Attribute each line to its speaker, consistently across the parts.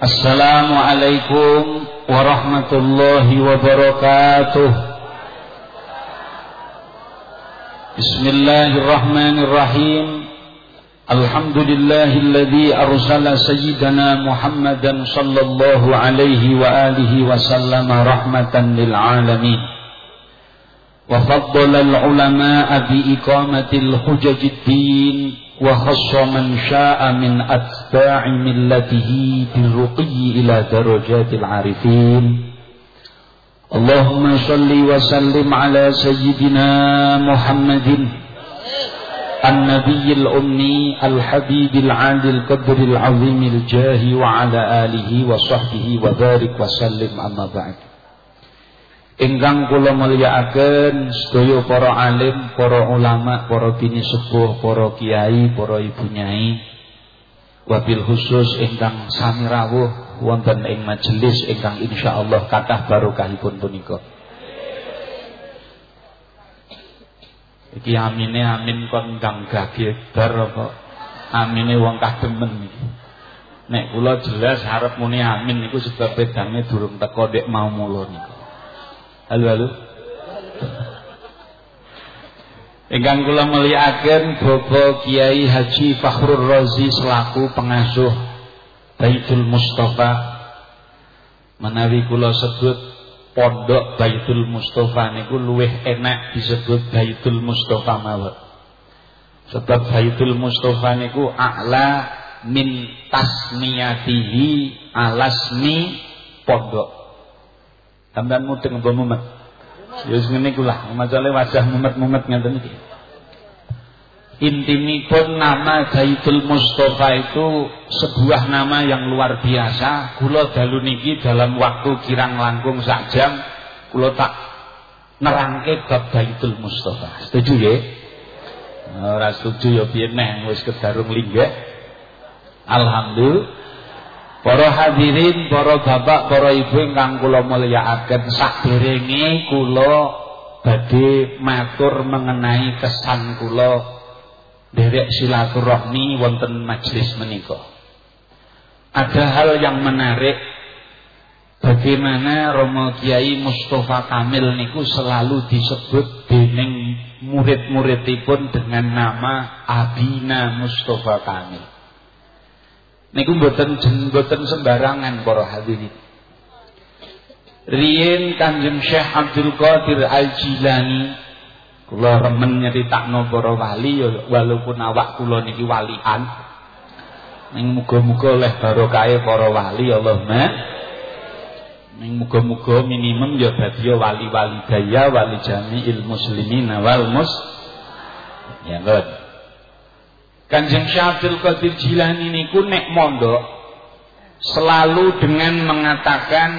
Speaker 1: Assalamualaikum warahmatullahi wabarakatuh. Bismillahirrahmanirrahim. Alhamdulillahilladzi arsala sayyidana Muhammadan sallallahu alaihi wa alihi wasallam rahmatan lil alamin. Wa faddala al ulama bi iqamatil hujajid din وخص من شاء من أتباع ملته بالرقي إلى درجات العارفين. اللهم صل وسلم على سيدنا محمد النبي الأمي الحبيب العالي القدر العظيم الجاه وعلى آله وصحبه وبارك وسلم. أما بعد. Ingkang kula mulyakaken sedaya para alim, para ulama, para bini sepuh, para kiai, para ibu nyai. Wabil khusus ingkang sami rawuh wonten ing majelis ingkang insyaallah kathah barokahipun punika. Iki amine amin kon kang gagebar apa amine wong kademen iki. Nek kula jelas harap muni amin niku sebab bedane durung teko dek mau mulo niku. Halo halo. Ingkang kula mulyakaken Bapak Kiai Haji Fakhrul Razi selaku pengasuh Baitul Mustafa menawi kula sebut pondok Baitul Mustafa niku luwih enak disebut Baitul Mustafa mawon. Sebab Baitul Mustafa niku a'la min tasmiyatihi alasmi pondok. Sampeyan mudeng apa mumet? Ya wis ngene iku lah, macale wajah mumet-mumet ngeten iki. Intimipun nama Baitul Mustafa itu sebuah nama yang luar biasa. Kula dalu niki dalam waktu kirang langkung sak jam kula tak nerangke bab Baitul Mustafa. Setuju ya? Ora setuju ya piye neh wis kedarung linggih. Alhamdulillah Para hadirin, para bapak, para ibu ingkang kula mulyakaken saderenge kula badhe matur mengenai kesan kula derek silaturahmi wonten majelis menika. Ada hal yang menarik bagaimana Romo Kiai Mustafa Kamil niku selalu disebut dening murid-muridipun dengan nama Abina Mustafa Kamil. Niku mboten mboten sembarangan para hadirin. Riyen Kanjeng Syekh Abdul Qadir Al-Jilani kula remen nyeritakno para wali ya walaupun awak kula niki walian. Ning muga-muga oleh barokahe para wali Allahumma. Ning muga-muga minimum ya dadi wali-wali daya wali jami'il muslimin wal mus. Ya, God. Kanjeng Syabdul Qadir Jilani niku nek mondok selalu dengan mengatakan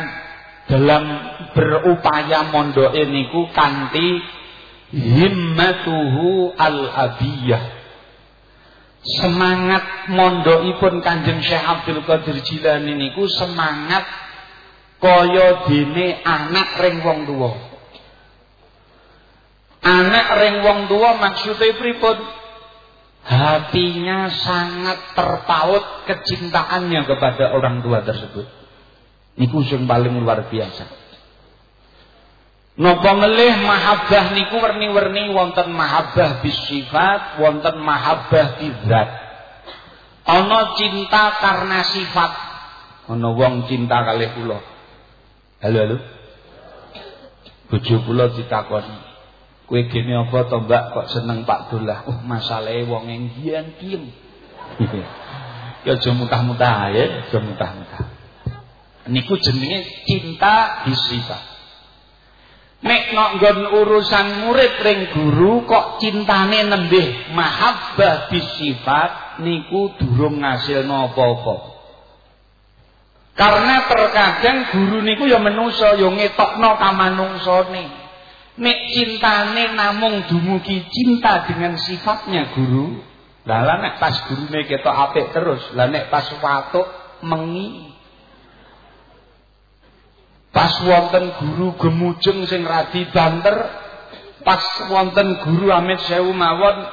Speaker 1: dalam berupaya mondok niku kanti himmatuhu al-abiyah. Semangat mondokipun Kanjeng Syekh Abdul Qadir Jilani niku semangat kaya dene anak ring wong tuwa. Anak ring wong tuwa maksude pripun? Hatinya sangat terpaut kecintaannya kepada orang tua tersebut. Niku sing paling luar biasa. Napa melih mahabbah niku werni-werni wonten mahabbah bisifat, wonten mahabbah bidzat. Ana cinta karena sifat. Ana wong cinta kalih kula. Halo halo. Bojo kula ditakoni, Kowe gene apa to Mbak kok seneng Pak Dolah? Oh, masalahe wong enggian diem. ya aja mutah-mutah ya, aja mutah-mutah. Niku jenenge cinta disifat. Nek nok nggon urusan murid ring guru kok cintane nembih mahabbah bisifat niku durung ngasilno apa-apa. Karena terkadang guru niku ya menungso ya ngetokno kamanungsane. Nek cintane namung dumugi cinta dengan sifatnya guru. Lah lah nek pas gurune ketok apik terus, lah nek pas watuk mengi. Pas wonten guru gemujeng sing radi banter, pas wonten guru amit sewu mawon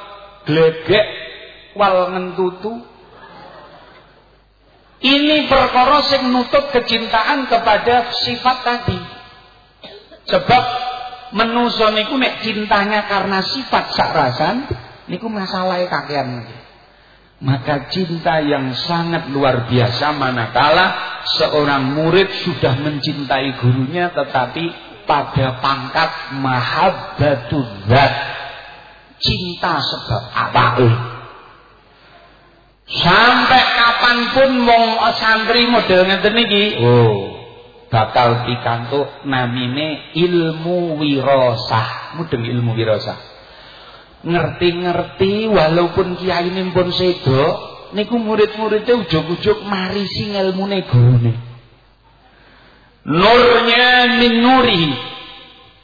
Speaker 1: glegek wal ngentutu. Ini perkara sing nutup kecintaan kepada sifat tadi. Sebab menuso niku nek cintanya karena sifat sak rasan niku masalahnya kakean maka cinta yang sangat luar biasa manakala seorang murid sudah mencintai gurunya tetapi pada pangkat mahabbatul zat. Cinta sebab apa sampai kapan pun wong santri model ngeten iki? Oh bakal dikantuk namine ilmu wirasah. Mudeng ilmu wirasah. Ngerti-ngerti walaupun kiai pun sedo niku murid-muridnya ujug-ujug marisi ngelmune gurune nurnya min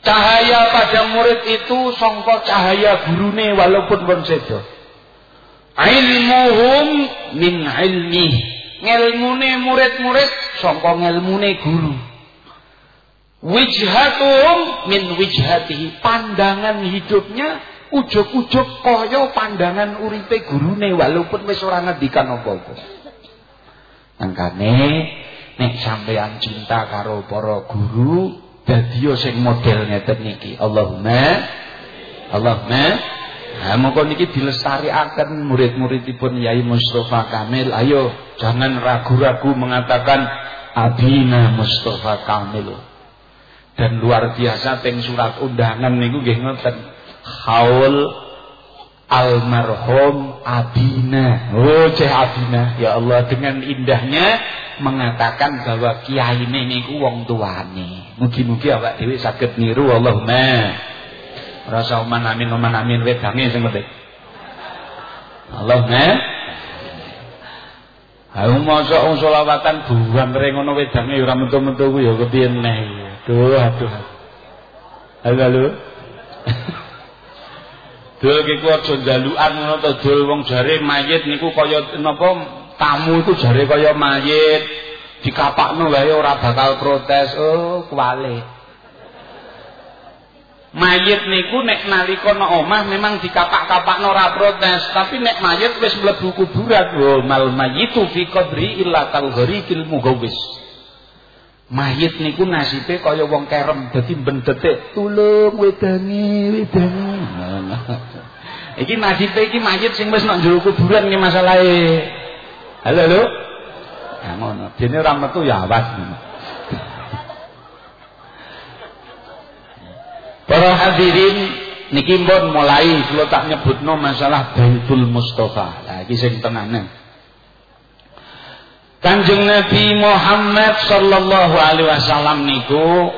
Speaker 1: cahaya pada murid itu songkok cahaya gurune walaupun pun sedo ilmuhum min ilmi ngelmune murid-murid songkok ngelmune guru wijhatuhum min wijhatihi pandangan hidupnya ujug-ujug kaya pandangan uripe gurune walaupun wis ora ngendikan apa-apa. Mangkane nek sampean cinta karo para guru dadi sing model ngeten niki. Allahumma Allahumma Nah, mongko niki dilestarikaken murid-muridipun Yai Mustafa Kamil. Ayo, jangan ragu-ragu mengatakan Abina Mustafa Kamil. Dan luar biasa teng surat undangan niku nggih ngoten haul almarhum Abina. Oh, Ceh Abina. Ya Allah, dengan indahnya mengatakan bahwa kiai niku wong tuane. Mugi-mugi awak dhewe saged niru Allahumma. Rasa oman amin oman amin wedange sing penting. Allahumma Ayo mosok wong selawatan buang reng ngono wedange ora mentu-mentu ku ya kepiye neh. Aduh aduh. Halo halo. Dul kiku aja njalukan ngono to dul wong jare mayit niku kaya napa tamu iku jare kaya mayit dikapakno wae ora bakal protes. Oh, kuwale. Mayit niku nek nalika nang omah memang dikapak-kapakno ora protes, tapi nek mayit wis mlebu kuburan, oh mal mayitu fi qabri illa kal gharikil mughawis. Mayit niku nasibe kaya wong kerem dadi bendetik tulung wedangi wedangi. iki nasibe iki mayit sing wis nang jero kuburan iki masalahe. Halo halo. Ya ngono, dene ora metu ya awas. Para hadirin niki mulai kula tak nyebutno masalah Baitul Mustafa. Lah iki sing. Kanjeng Nabi Muhammad sallallahu alaihi wasallam niku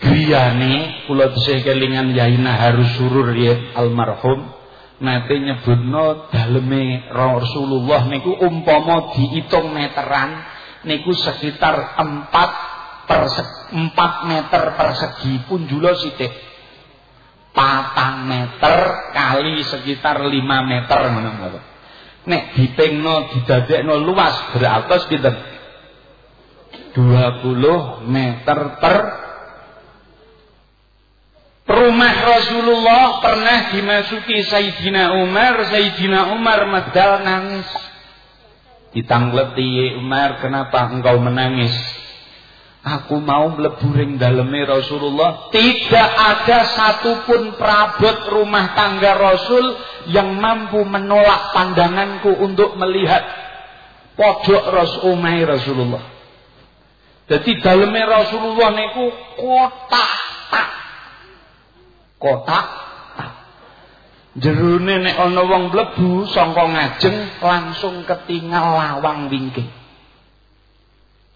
Speaker 1: griyane kula tesih kelingan Yaina harus surur ya almarhum nate nyebutno daleme Rasulullah niku umpama diitung meteran niku sekitar 4 per 4 meter persegi punjula sithik. Patang meter kali sekitar 5 meter ngono nek dipengno didadekno luas beratus pinten 20 meter per rumah Rasulullah pernah dimasuki Sayyidina Umar Sayyidina Umar medal nangis. Ditangleti Umar kenapa engkau menangis Aku mau mlebu ring daleme Rasulullah. Tidak ada satupun perabot rumah tangga Rasul yang mampu menolak pandanganku untuk melihat pojok Rasul Rasulullah. Jadi daleme Rasulullah niku kotak tak. Kotak tak. Jerune nek ana wong mlebu saka ngajeng langsung ketinggal lawang wingking.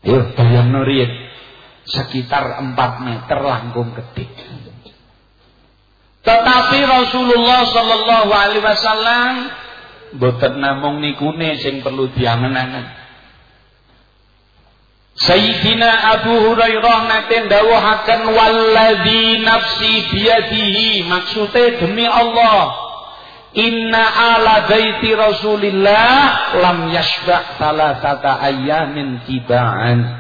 Speaker 1: Yo bayangno riyen sekitar 4 meter langkung gede. Tetapi Rasulullah sallallahu alaihi wasallam boten namung nikune sing perlu diangen-angen. Sayyidina Abu Hurairah nate ndawuhaken walladzi nafsi biyadihi maksude demi Allah Inna ala baiti Rasulillah lam yashba' salasata ayyamin tiba'an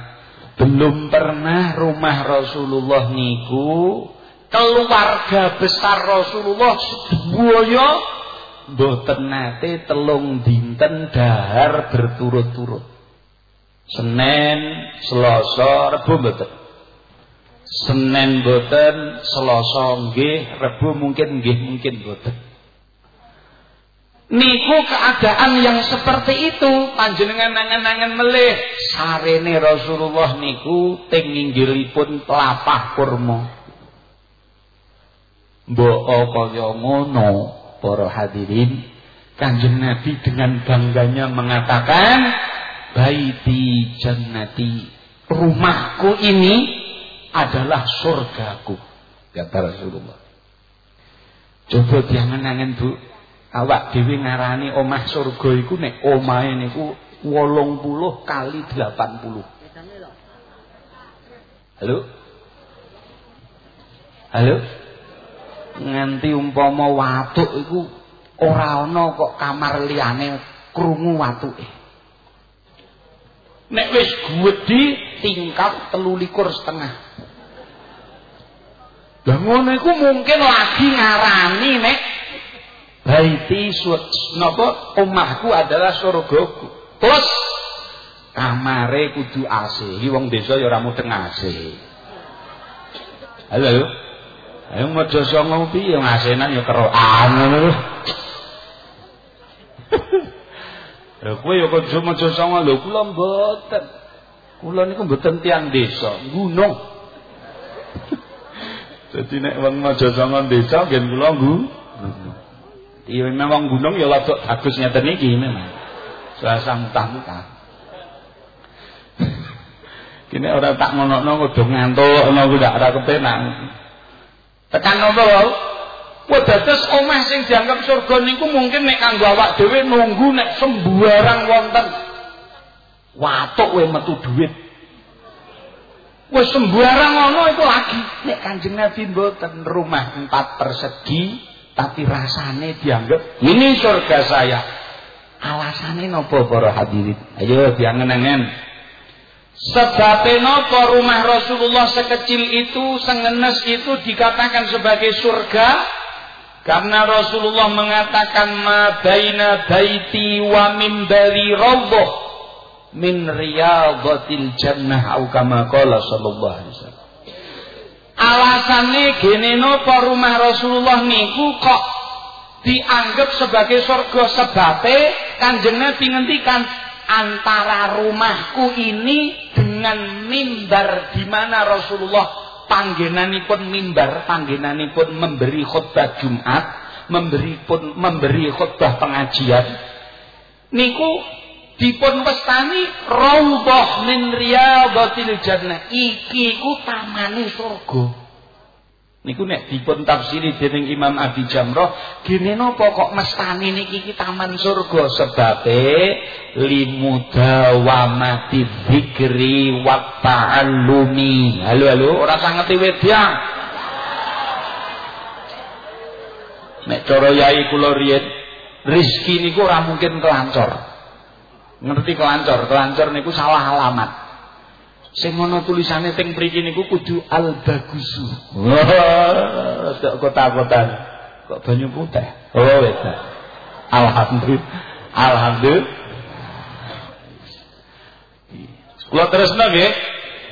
Speaker 1: belum pernah rumah Rasulullah niku keluarga besar Rasulullah sedaya mboten nate telung dinten dahar berturut-turut. Senin, Selasa, Rebo mboten. Senin mboten, Selasa nggih, Rebo mungkin nggih mungkin mboten. Niku keadaan yang seperti itu. Panjenengan nangan-nangan melih. Sarene Rasulullah niku teng inggilipun telapah kurma. Mbok kaya ngono para hadirin. Kanjeng Nabi dengan bangganya mengatakan baiti jannati rumahku ini adalah surgaku kata Rasulullah. Coba diangen-angen Bu awak dhewe ngarani omah surga iku nek omahe niku 80 kali 80 halo? Halo? Nganti umpama watuk iku ora ana kok kamar liyane krungu watuke. Nek wis gedhi tingkat telulikur setengah. Lah ngono iku mungkin lagi ngarani nek baiti napa omahku adalah surgaku. Terus kamare kudu AC. Wong desa ya ora mudeng AC. Halo. Ayo mojo songo piye ngasenan ya kerokan ngono. Lha kowe ya kok aja sanga lho kula mboten. Kula niku mboten tiyang desa, gunung. Dadi nek wong aja sanga desa ngen kula nggu. Iya memang gunung ya lagi bagus ngeten memang. Suasana mutah-mutah. Kini orang tak ngono-ngono kudu ngantuk, ngono kuwi ndak ora kepenak. Tekan nopo Wah dados omah sing dianggap surga niku mungkin nek kanggo awak dhewe nunggu nek sembarang wonten. Watuk we metu dhuwit. Wis sembarang ngono iku lagi nek Kanjeng Nabi mboten rumah empat persegi tapi rasane dianggap ini surga saya. Alasane napa para hadirin? Ayo diangen-angen. Sebab napa rumah Rasulullah sekecil itu, sengenes itu dikatakan sebagai surga? Karena Rasulullah mengatakan ma baina baiti wa mimbari rawdah min riyadhatil jannah au kama qala sallallahu alaihi wasallam. Alasane gene napa rumah Rasulullah niku kok dianggap sebagai surga sebabe Kanjeng Nabi ngendikan antara rumahku ini dengan mimbar di mana Rasulullah panggenanipun mimbar, panggenanipun memberi khutbah Jumat, memberi pun memberi khutbah pengajian. Niku dipun wastani raudhah min riyadhatil jannah. Iki ku tamane surga. Niku nek dipun tafsiri dening Imam Abi Jamroh, gene napa kok mestani niki iki taman surga sebabe limudawamati dzikri wa ta'allumi. Halo halo, ora sanget wedyang. Nek cara yai kula riyen, rezeki niku ora mungkin kelancor. Ngerti kelancor? Kelancor niku salah alamat. Sing ana tulisane teng mriki niku kudu al bagusu. Wah, kok kota-kotan. Kok banyu putih. Oh, wedah. Alhamdulillah. Alhamdulillah. Kula terusno nggih.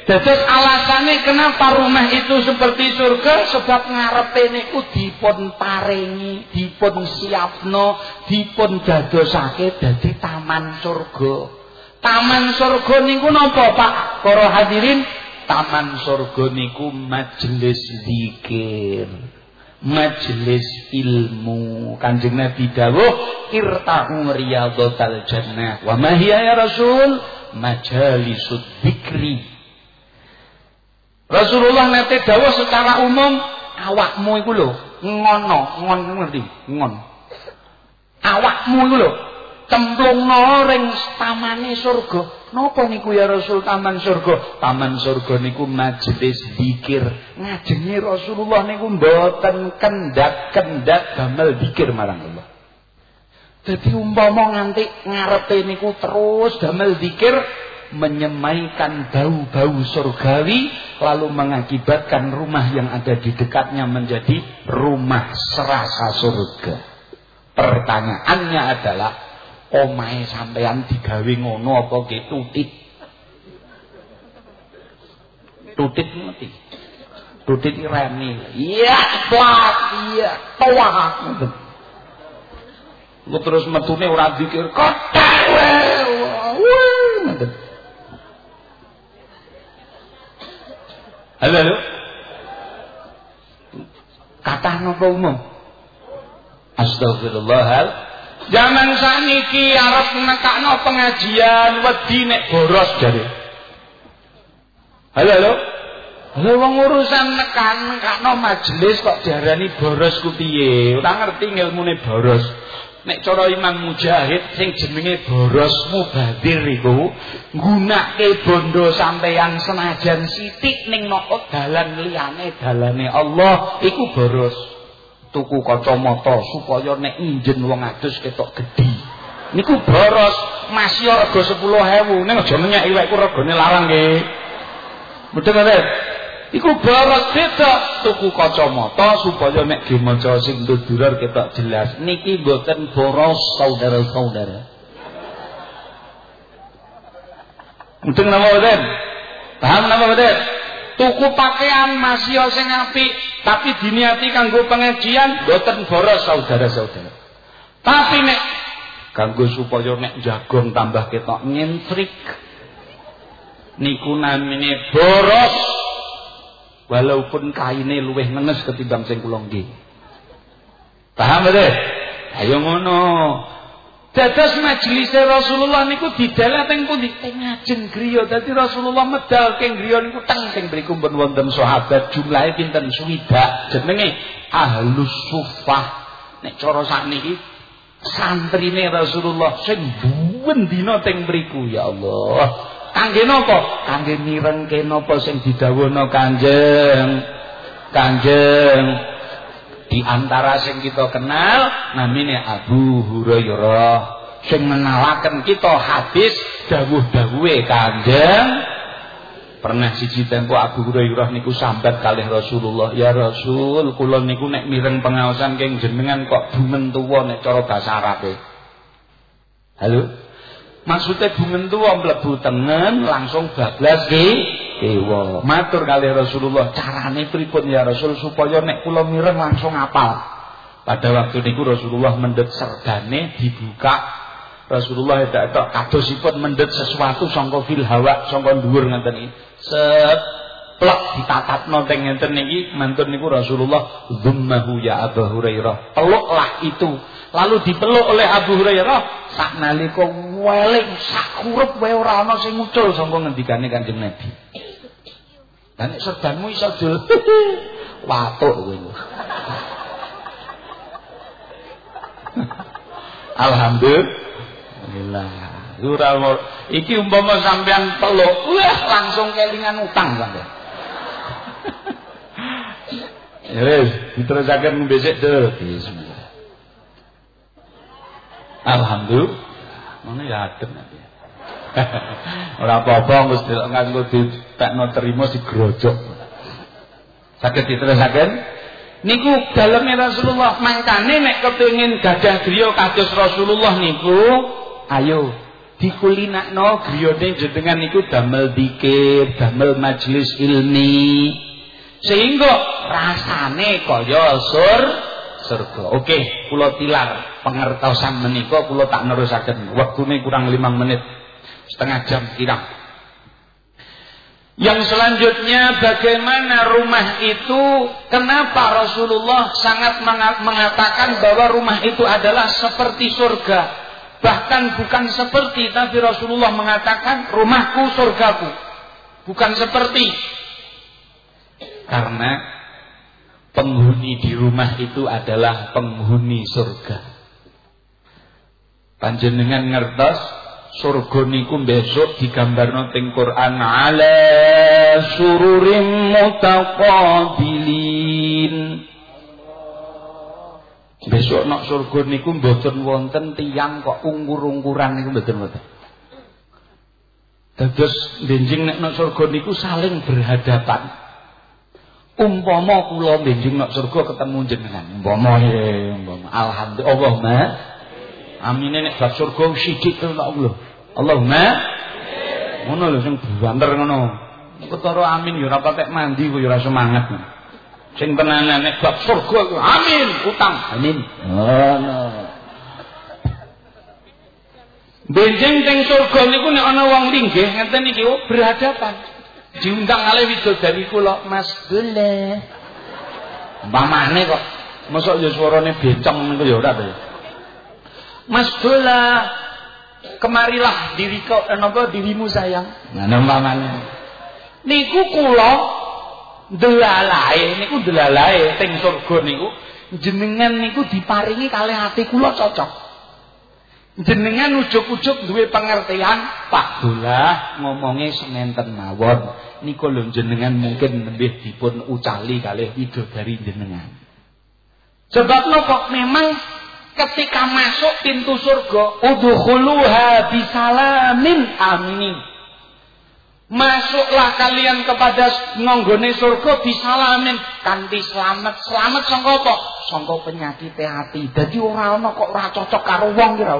Speaker 1: Dados alasane kenapa rumah itu seperti surga sebab ngarepe niku dipun paringi, dipun siapno, dipun dadosake dadi taman surga. Taman surga niku napa Pak? Para hadirin, taman surga niku majelis zikir. Majelis ilmu. Kanjeng Nabi dawuh, "Irta'u riyadhatal jannah." Wa ma hiya ya Rasul? Majalisud dzikri. Rasulullah nate dawuh secara umum, awakmu iku lho, ngono, ngon ngerti? Ngon. Awakmu iku lho, cemplungno ring tamane surga. Napa niku ya Rasul taman surga? Taman surga niku majelis zikir. Ngajenge Rasulullah niku mboten kendak-kendak damel zikir marang Allah. Dadi umpama nganti ngarepe niku terus damel zikir menyemaikan bau-bau surgawi lalu mengakibatkan rumah yang ada di dekatnya menjadi rumah serasa surga. Pertanyaannya adalah omahe sampean digawe ngono apa ge tutik tutit mati. Tutit remi. Iya, plak, iya, toa. Lu terus metune ora dikir, kotak wae. Halo, halo. Kata napa umum? Astagfirullah. Zaman saniki arep nekakno pengajian wedi nek boros jare. Halo halo. Lha wong urusan nekan nekakno majelis kok diarani boros ku piye? Ora ngerti ngilmune boros. Nek cara Imam Mujahid sing jenenge boros mubadir iku nggunake bondo sampeyan senajan sithik ning nok dalan liyane dalane Allah iku boros. Tuku kacamata supaya nek injen wong adus ketok gedhi. Niku boros masih rega 10000 ning aja menyek iwekku regane larang nggih. Ngoten iku boros beda tuku kacamata supaya nek dimaca sing dudurar ketok jelas. Niki mboten boros saudara-saudara. Mboten napa mboten paham napa mboten tuku pakaian masih sing apik tapi diniati kanggo pengajian boten boros saudara-saudara. Tapi nek kanggo supaya nek jagung tambah ketok nyentrik niku namine boros walaupun kaine luwih ngenes ketimbang sing kula nggih paham betul ayo ngono Dados majelis Rasulullah niku didalah teng pundi? Teng ngajeng griya. Dadi Rasulullah medal teng griya niku teng teng mriku pun wonten sahabat jumlahe pinten suwidak jenenge Ahlus Sufah. Nek cara sakniki santrine Rasulullah sing buwen dina teng mriku ya Allah. Kangge napa? Kangge mirengke napa sing didhawuhna Kanjeng. Kanjeng. Di antara sing kita kenal namanya Abu Hurairah. Sing menalakan kita hadis dawuh-dawuhe Kanjeng. Pernah siji tempo Abu Hurairah niku sambat kalih Rasulullah. Ya Rasul kula niku nek mireng pengaosan keng jenengan kok bumen tuwa nek cara bahasa Arabe. Halo maksudnya bumen tuwa mlebu tengen langsung bablas ki Dewa. Matur kali Rasulullah, carane pripun ya Rasul supaya nek kula mireng langsung apal. Pada waktu niku Rasulullah mendet serdane dibuka. Rasulullah tidak tak kadosipun mendet sesuatu sangka fil hawa sangka dhuwur ngeten iki. Set plek ditatatno teng ngenten niki mantun niku Rasulullah dzummahu ya Abu Hurairah. Peluklah itu. Lalu dipeluk oleh Abu Hurairah sak nalika weling sak wae ora ana sing muncul sangka ngendikane Kanjeng Nabi. Nek serbanmu iso dul watuk kowe. Alhamdulillah. Ora iki umpama sampean peluk, wah langsung kelingan utang sampean. Wis, diterusaken besok dul. Bismillah. Alhamdulillah. Ngono ya adem nanti. Ora apa-apa Gusti nganggo ditekno terima digrojok. Saged diterusaken? Niku daleme Rasulullah mangkane nek kepengin gadah griya kados Rasulullah niku ayo dikulinakno griyane jenengan niku damel dikir, damel majelis ilmi sehingga rasane kaya sur surga. Oke, kula tilar pengertosan menika kula tak nerusaken. Wektune kurang 5 menit setengah jam kirang. Yang selanjutnya bagaimana rumah itu kenapa Rasulullah sangat mengatakan bahwa rumah itu adalah seperti surga. Bahkan bukan seperti tapi Rasulullah mengatakan rumahku surgaku. Bukan seperti. Karena penghuni di rumah itu adalah penghuni surga. Panjenengan ngertos surga niku besok digambarno teng Quran ala sururim mutaqabilin. Besok nak surga niku mboten wonten tiyang kok ungkur-ungkuran niku mboten wonten. Dados benjing nek nak surga niku saling berhadapan umpama kula benjing nak surga ketemu jenengan umpama ya umpama alhamdulillah Allahumma Amin nek bab surga sithik to Allah. Allahumma ngono lho sing banter ngono. Ketara amin ya ora patek mandi kok ya ora semangat. Sing tenanan nek bab surga amin, utang amin. Ngono. Benjing teng surga niku nek ana wong linggih ngeten iki berhadapan. Diundang oleh widodari kula, Mas Dule. Umpamane kok mosok ya suarane bencong niku ya ora. Mas Dola, kemarilah diri kau eh, napa dirimu sayang. Nah umpamane. Niku kula delalae niku delalae teng surga niku jenengan niku diparingi kalih ati kula cocok jenengan ujuk-ujuk duwe pengertian Pak Bolah ngomongnya sementen mawon niku lho jenengan mungkin lebih dipun ucali kalih widodari jenengan sebab nopo memang ketika masuk pintu surga udkhuluha bisalamin amin Masuklah kalian kepada ngonggone surga bisalamin kanthi selamat. Selamat sangka apa? Sangka penyakit hati. Dadi ora ana kok ora cocok karo wong ki ora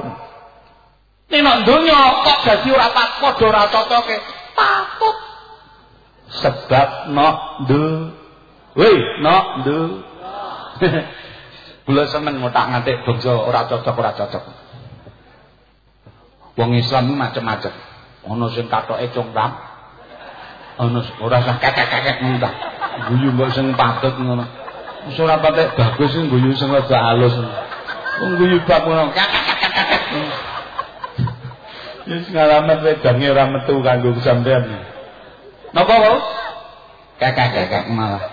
Speaker 1: Nek nang donya kok dadi ora padha ora cocoke. Patut. Sebab nok ndu. Woi, nok ndu. Kula semen ngotak ngatik bangsa ora cocok ora cocok. Wong Islam macam-macam. Ana sing katoke congkam. Ana ora usah kekek-kekek ngono ta. Guyu mbok sing patut ngono. Ora patek bagus sing guyu sing rada halus. Wong guyu bab ngono. Wis ngalamat wedange ora metu kanggo sampean. Napa wae? Kakak-kakak malah.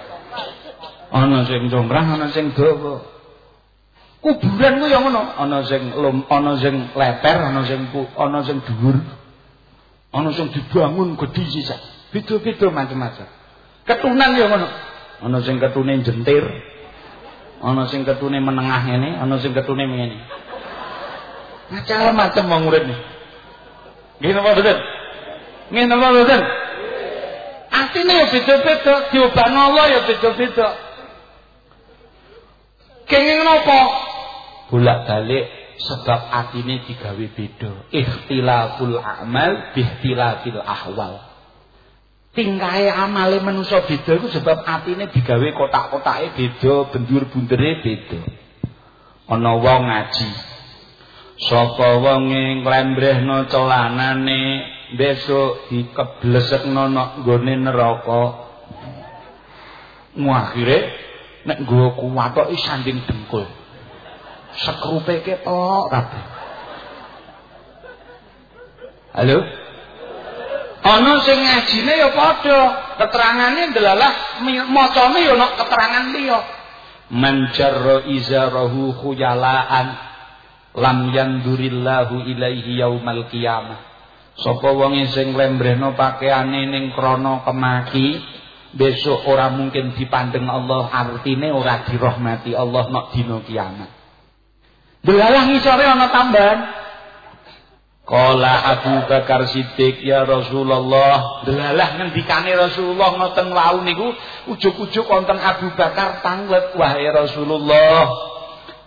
Speaker 1: Ana sing jombrang, ana sing dawa. Kuburan ku ya ngono, ana sing lum, ana sing leper, ana sing ana sing dhuwur. Ana sing dibangun gedhi sisa. Beda-beda macam-macam. Ketunan ya ngono. Ana sing ketune jentir. Ana sing ketune menengah ngene, ana sing ketune ngene. Macam-macam wong urip. Nggih napa mboten? Nggih napa mboten? Artine ya beda-beda, diobakno Allah ya beda-beda. Kenging napa? Bolak-balik sebab atine digawe beda. Ikhtilaful amal bihtilafil ahwal. Tingkahe amale manusa beda iku sebab atine digawe kotak-kotake beda, bendur-bundere beda. Ana wong ngaji, Sapa wonge nglembrehno celanane besok dikeblesekno nok nggone neraka. Mu akhire nek nggo kuwatoki sanding dengkul. Sekrupe ketok kabeh. Halo? Ana sing ngajine ya padha, keterangane ndelalah macane ya ana keterangan liya. Man jarra izarahu khuyalaan lam yandurillahu ilaihi yaumal qiyamah. Sapa wonge sing lembrehno pakaiane ning krana kemaki besok ora mungkin dipandeng Allah artine ora dirahmati Allah nek dina kiamat. Delalah ngisore ana tambahan Kala Abu Bakar Siddiq ya Rasulullah. Delalah ngendikane Rasulullah ngoten wau niku ujug-ujug wonten Abu Bakar tanglet wahai Rasulullah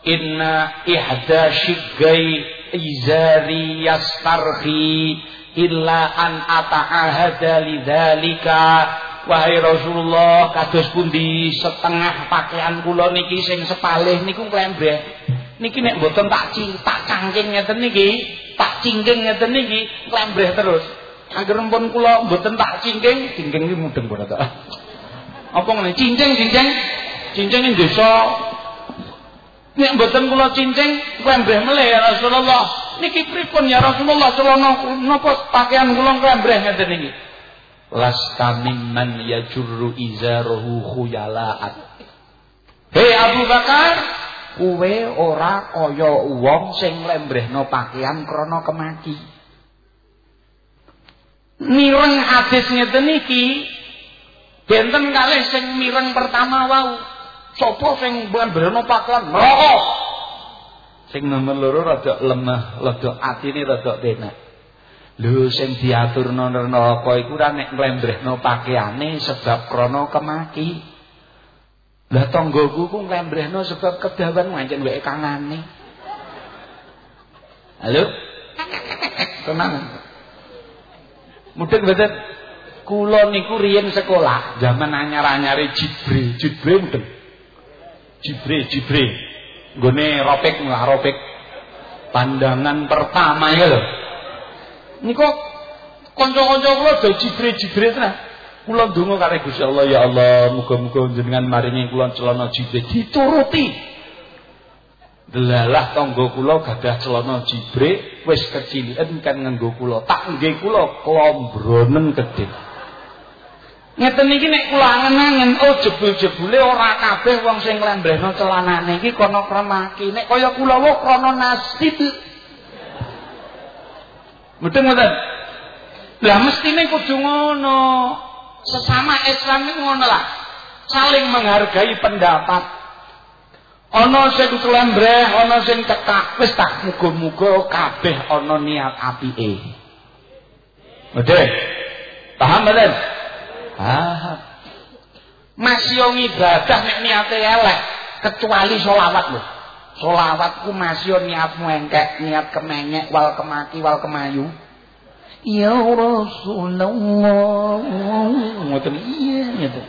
Speaker 1: inna ihda shiggai izari yastarhi illa an ata'ahada lidzalika wahai Rasulullah kados pundi setengah pakaian kula niki sing sepalih niku klembreh niki nek mboten tak tak cangking ngeten niki tak cingking ngeten niki klembreh terus Angger pun kula mboten tak cingking cingking iki mudeng boten apa ngene cincing cincing cincing ing desa Nek mboten kula cincing, klembreh meleh ya Rasulullah. Niki pripun ya Rasulullah celana napa pakaian kula klembreh ngeten niki. Lasta mimman yajurru izaruhu khuyalaat. Hei Abu Bakar, kowe ora kaya wong sing lembrehno pakaian krana kemaki. Mireng hadis ngeten niki, benten kalih sing mireng pertama wau. Sopo sing berano paklan neraka. Sing nomor loro rada lemah, rada atine rada tenak. Lho sing diaturno neraka iku ora nek nglembrehno pakaiane sebab krana kemaki. Lah tanggoku ku nglembrehno sebab kedawan ngancen weke kangane. Halo? Tenang. Mudeng mboten? Kula niku riyen sekolah, zaman anyar-anyare Jibril, Jibril mboten. Jibril, Jibril. Nggone ropek lah ropek. Pandangan pertama ya lho. Niku kanca-kanca kula do Jibril-Jibril tenan. Kula ndonga karo Gusti Allah ya Allah, muga-muga jenengan maringi kula celana Jibril dituruti. Delalah tangga kula gadah celana Jibril wis keciliken kan nganggo kula. Tak nggih kula klombronen gedhe. Ngeten iki nek kula angen-angen oh jebul-jebule ora kabeh wong sing nglembrehno celanane iki kono kremaki. Nek kaya kula wae krana nasib. Mboten mboten. Lah mestine kudu ngono. Sesama Islam itu ngono lah. Saling menghargai pendapat. Ana sing kelembreh, ana sing cekak, wis tak muga-muga kabeh ana niat apike. Betul? Paham mboten? Paham. Masih ibadah nek niate elek, kecuali selawat lho. Selawatku masih niatmu engkek, niat kemenyek, wal kemaki, wal kemayu. Ya Rasulullah. Ngoten iya ngoten.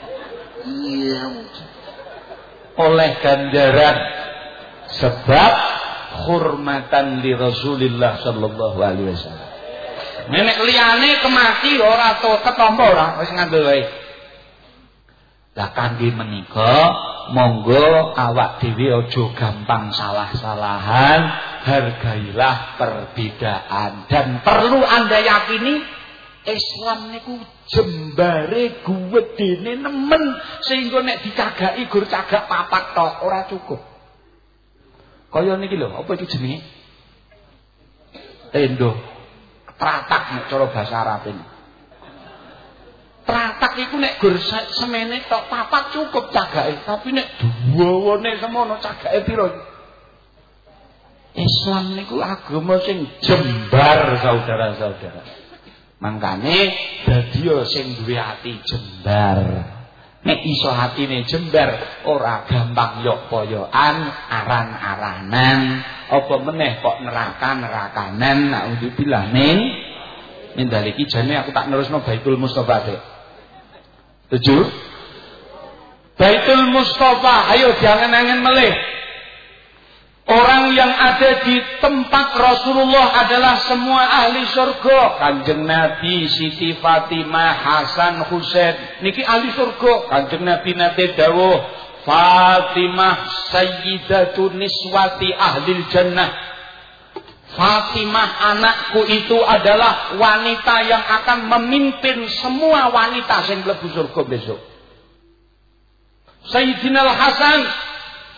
Speaker 1: Iya. Oleh ganjaran sebab hormatan li Rasulillah sallallahu alaihi wasallam. Nenek liyane kemati ora to ketompo ora wis ngambil wae. Lah kangge menika monggo awak dhewe aja gampang salah-salahan, hargailah perbedaan dan perlu Anda yakini Islam niku jembare gedene nemen sehingga nek dicagaki gur cagak papat tok ora cukup. Kaya niki lho, apa iki jenenge? Tendo. Tratak nek bahasa Arab ini. Tratak iku nek gur semene tok papat cukup cagake, tapi nek duwane semono cagake piro? Islam niku agama sing jembar saudara-saudara. Mangkane dadi sing duwe ati jembar. Nek iso hatine jembar ora gampang yok poyokan, aran-aranan, apa meneh kok neraka-nerakanan, naudzubillah ning Mendaliki jane aku tak nerusno Baitul Mustofa dek. Setuju? Baitul Mustafa, ayo jangan angin melih. Orang yang ada di tempat Rasulullah adalah semua ahli surga. Kanjeng Nabi, Siti Fatimah, Hasan, Husain. Niki ahli surga. Kanjeng Nabi nate dawuh, Fatimah sayyidatu niswati ahli jannah. Fatimah anakku itu adalah wanita yang akan memimpin semua wanita yang mlebu surga besok. Sayyidina Hasan,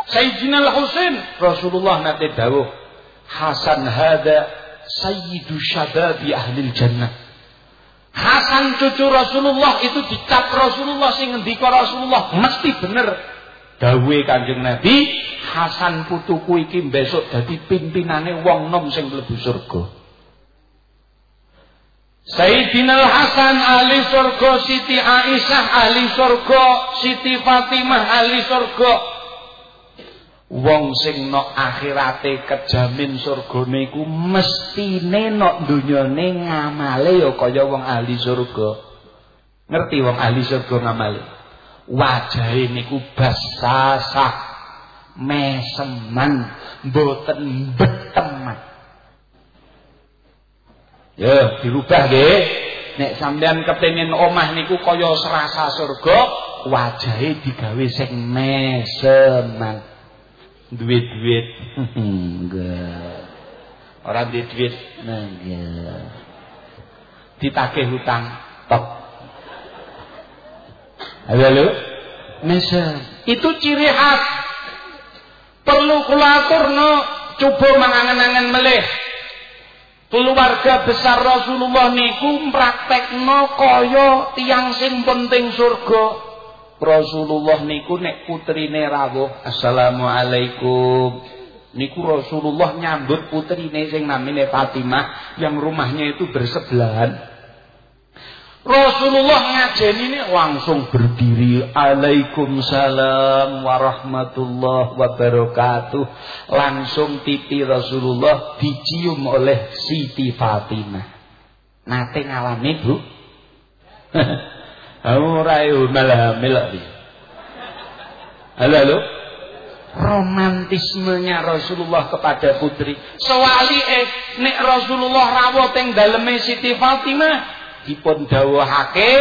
Speaker 1: Sayyidina Husain, Rasulullah nate dawuh, Hasan hada sayyidu syababi ahli jannah. Hasan cucu Rasulullah itu dicap Rasulullah sing ngendika Rasulullah mesti bener Dawe Kanjeng Nabi, Hasan putuku iki besok dadi pimpinane wong nom sing mlebu surga. Sayyidina Hasan ahli surga, Siti Aisyah ahli surga, Siti Fatimah ahli surga. Wong sing nok akhirate kejamin surgane iku mestine nok dunyane ngamale ya kaya wong ahli surga. Ngerti wong ahli surga ngamale? Wajahe niku basasah meseman mboten beteman ya dirubah nggih. Nek sampean kepengin omah niku kaya serasa surga wajahe digawe sing meseman. Duwe duit enggak ora duwe duit enggak ditagih hutang tok Halo? Misal. Itu ciri khas. Perlu kula aturno coba mangangen-angen melih. Keluarga besar Rasulullah niku praktekno kaya tiang sing penting surga. Rasulullah niku nek putrine rawuh, Assalamualaikum. Niku Rasulullah nyambut putrine sing namine Fatimah yang rumahnya itu bersebelahan. Rasulullah ngajeni ini langsung berdiri. Waalaikumsalam warahmatullahi wabarakatuh. Langsung pipi Rasulullah dicium oleh Siti Fatimah. Nate ngalami bu? Ora malah melok Halo halo. Romantismenya Rasulullah kepada putri. Sewali eh nek Rasulullah rawuh teng daleme Siti Fatimah dipun dawuhake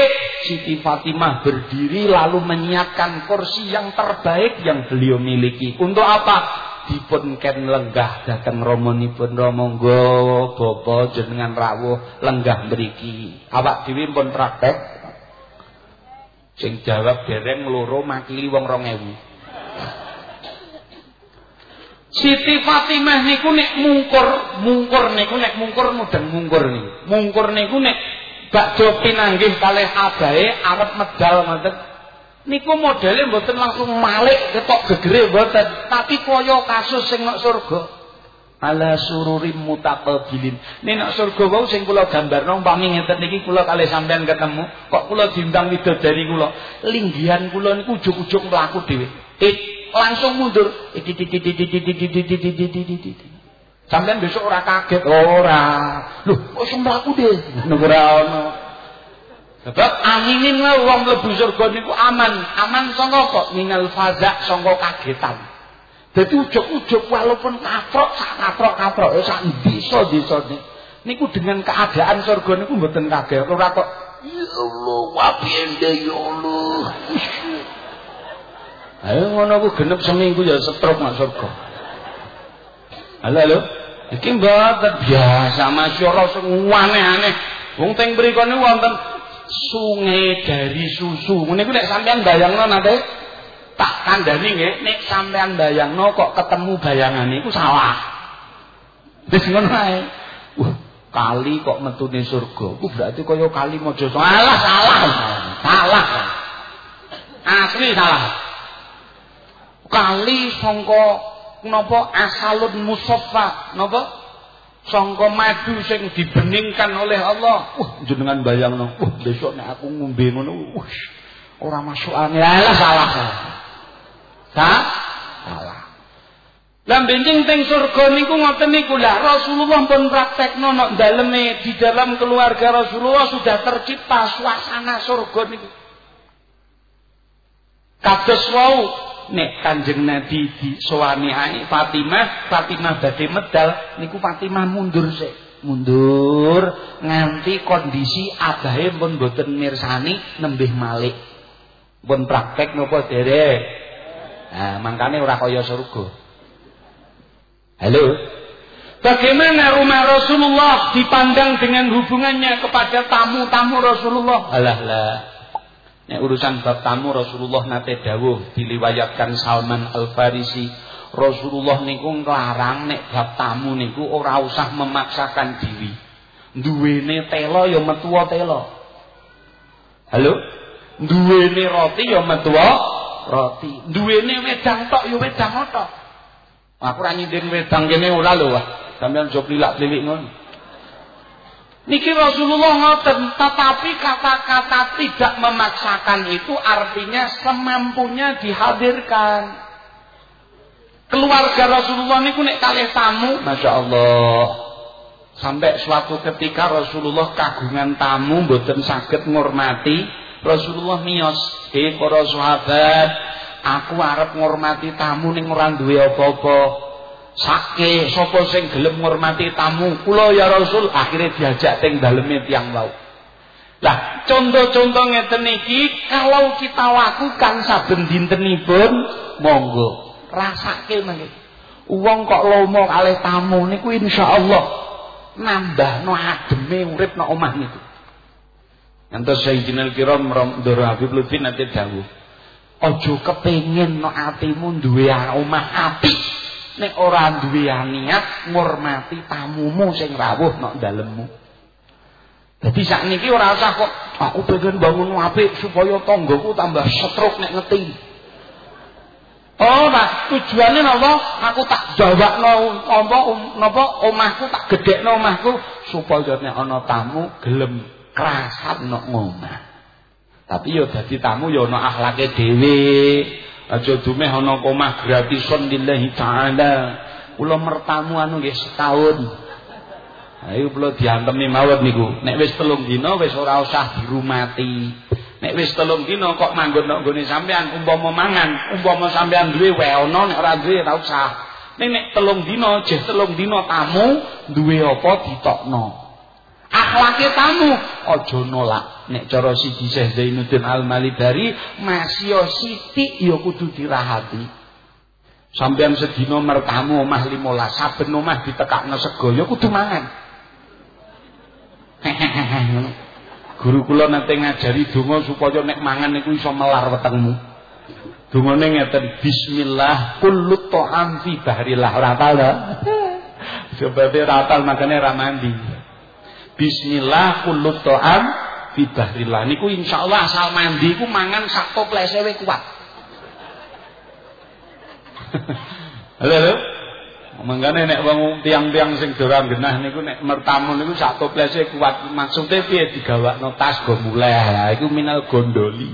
Speaker 1: Siti Fatimah berdiri lalu menyiapkan kursi yang terbaik yang beliau miliki. Untuk apa? Dipun ken lenggah dateng romonipun romonggo bapa jenengan rawuh lenggah mriki. Awak dhewe pun praktek. Sing jawab dereng loro makili wong 2000. Siti Fatimah niku nek mungkur, mungkur niku nek mungkur mudeng mungkur niku. Mungkur niku nek bakdo pinanggih kalih abahe arep medal ngoten. Niku modele mboten langsung malik ketok gegere mboten, tapi kaya kasus sing nek surga. Ala sururim mutaqabilin. Nek nek surga wau sing kula gambarno umpami ngeten niki kula kalih sampean ketemu, kok kula diundang widodari kula. Linggihan kula niku ujug-ujug mlaku dhewe. Eh, langsung mundur. Sampeyan besok ora kaget, ora. Lho, kok sing mlaku deh. Ora ono. Sebab anginin lah wong mlebu surga niku aman. Aman apa? Minal faza saka kagetan. Dadi ujug-ujug walaupun katrok sak katrok-katrok ya sak desa-desa niku dengan keadaan surga niku mboten kaget. Ora kok ya Allah, ende ya Allah. Ayo ngono ku genep seminggu ya setruk nang surga. Halo halo. Iki mboten biasa masyara sing aneh-aneh. Wong teng mriku wonten sungai dari susu. Ngene ku nek sampean bayangno nate tak kandhani nggih, nek sampean bayangno kok ketemu bayangane iku salah. Wis ngono ae. Wah, kali kok metune surga. Ku berarti kaya kali mojo salah, salah. Salah. Asli salah kali sangka napa asalun musaffa? Napa? Sangka madu sing dibeningkan oleh Allah. Wah jenengan bayangno wah besok nek aku ngombe ngono wah ora masuk angin. Alah salah. Salah salah. Lah benjing teng surga niku ngoten niku. Lah Rasulullah pun praktekno nok daleme di dalam keluarga Rasulullah sudah tercipta suasana surga niku. Kados wau nek Kanjeng Nabi disowani ae Fatimah, Fatimah badhe medal niku Fatimah mundur sik. Mundur nganti kondisi abahe pun boten mirsani nembih malik. Pun praktek napa derek? Nah, mangkane ora kaya surga. Halo. Bagaimana rumah Rasulullah dipandang dengan hubungannya kepada tamu-tamu Rasulullah? Alah lah. Nek urusan bab tamu Rasulullah nate dawuh diliwayatkan Salman Al-Farisi Rasulullah niku nglarang nek bab tamu niku ora usah memaksakan diri. Duwene telo ya metuwa telo. Halo? Duwene roti ya metuwa roti. Duwene wedang tok ya wedang tok. Aku ora nyindir wedang kene ora lho, Sampeyan aja plilak-plilik ngono. Niki Rasulullah ngoten, tetapi kata-kata tidak memaksakan itu artinya semampunya dihadirkan. Keluarga Rasulullah niku nek kalih tamu, Masya Allah. Sampai suatu ketika Rasulullah kagungan tamu mboten saged ngurmati, Rasulullah miyos, "Eh para sahabat, aku arep ngurmati tamu ning ora duwe apa-apa." Sake sapa sing gelem ngurmati tamu kula ya Rasul akhirnya diajak teng daleme tiyang wau. Lah contoh-contoh ngeten iki kalau kita lakukan saben dintenipun monggo rasake mangke. Wong kok lomo kalih tamu niku insyaallah nambah no ademe urip no omah niku. Ngantos Sayyidina Kiram Doro Habib Lutfi nanti dawuh. Aja kepengin no atimu duwe omah apik nek ora duwe niat ngurmati tamumu sing rawuh nok dalemmu. Dadi sakniki ora usah kok aku pengen bangun apik supaya tanggaku tambah setruk nek ngeti. Oh, nah tujuannya napa? Aku tak jawabno apa napa omahku tak gedhekno omahku supaya nek ana tamu gelem krasan nok ngomah. Tapi yo dadi tamu yo ana akhlake dhewe. Aja dumeh ana komah gratisan lillahi taala. Kula mertamu anu nggih setahun. Ayo perlu diantemi mawon niku. Nek wis telung dina wis ora usah dirumati. Nek wis telung dina kok manggon nang gone sampean umpama mangan, umpama sampean duwe wae nek ora duwe ora usah. Nek nek telung dina, jeh telung dina tamu duwe apa ditokno. Akhlake tamu aja nolak. Nek cara siji Syekh Zainuddin Al-Malidari masih sithik ya kudu dirahati. Sampeyan sedina mertamu omah 15, saben omah ditekakno sego ya kudu mangan. Guru kula nanti ngajari donga supaya nek mangan niku iso melar wetengmu. Dongane ngeten bismillah kullu ta'am fi bahrillah to. Sebab ora apal makane ora mandi. Bismillah kullu ta'am fi bahrillah niku insyaallah asal mandi ku mangan sak toplese kuat. Halo, halo. Mangkane nek wong tiang-tiang sing doran genah niku nek mertamu niku sak toplese kuat. Maksude piye digawakno tas go muleh. Ha iku minal gondoli.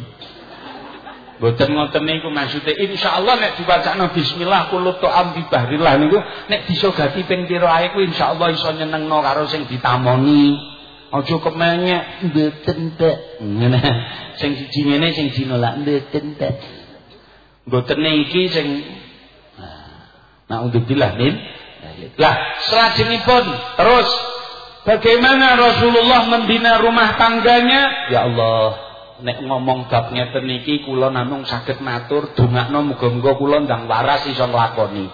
Speaker 1: Boten ngoten niku maksude insyaallah nek diwacana bismillah kulut ta'am bi bahrillah niku nek disogati ping pira ae ku insyaallah iso nyenengno karo sing ditamoni. Aja kemenyek mboten Pak. Ngene. Sing siji ngene sing dinolak mboten Pak. Mboten iki sing Naudzubillah min Lah, selajengipun terus bagaimana Rasulullah membina rumah tangganya? Ya Allah, nek ngomong bab ngeten niki kula namung saged matur dongakno muga-muga kula ndang waras iso nglakoni.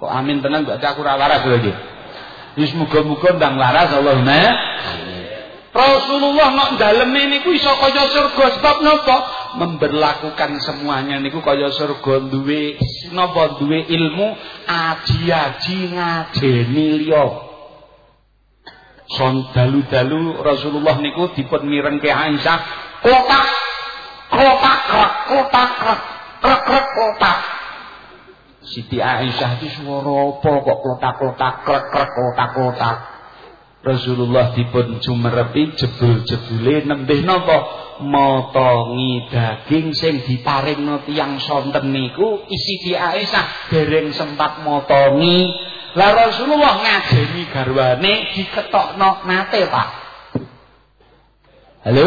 Speaker 1: Kok amin tenan mbak aku ora waras lho iki. Wis muga-muga ndang waras Allahumma Rasulullah nok daleme niku iso kaya surga. Sebab napa? Memberlakukan semuanya niku kaya surga. Duwe napa? Duwe ilmu aji-aji ngajeni liya. Son dalu-dalu Rasulullah niku dipun mirengke Aisyah kotak kotak kotak kotak kotak kotak Siti Aisyah itu suara apa kok kotak-kotak krek krek kotak-kotak Rasulullah dipun jumerepi jebul-jebule nembih napa? Motongi daging sing diparingno tiyang sonten niku isi di Aisyah dereng sempat motongi lah Rasulullah ngajeni garwane diketokno nate Pak. Halo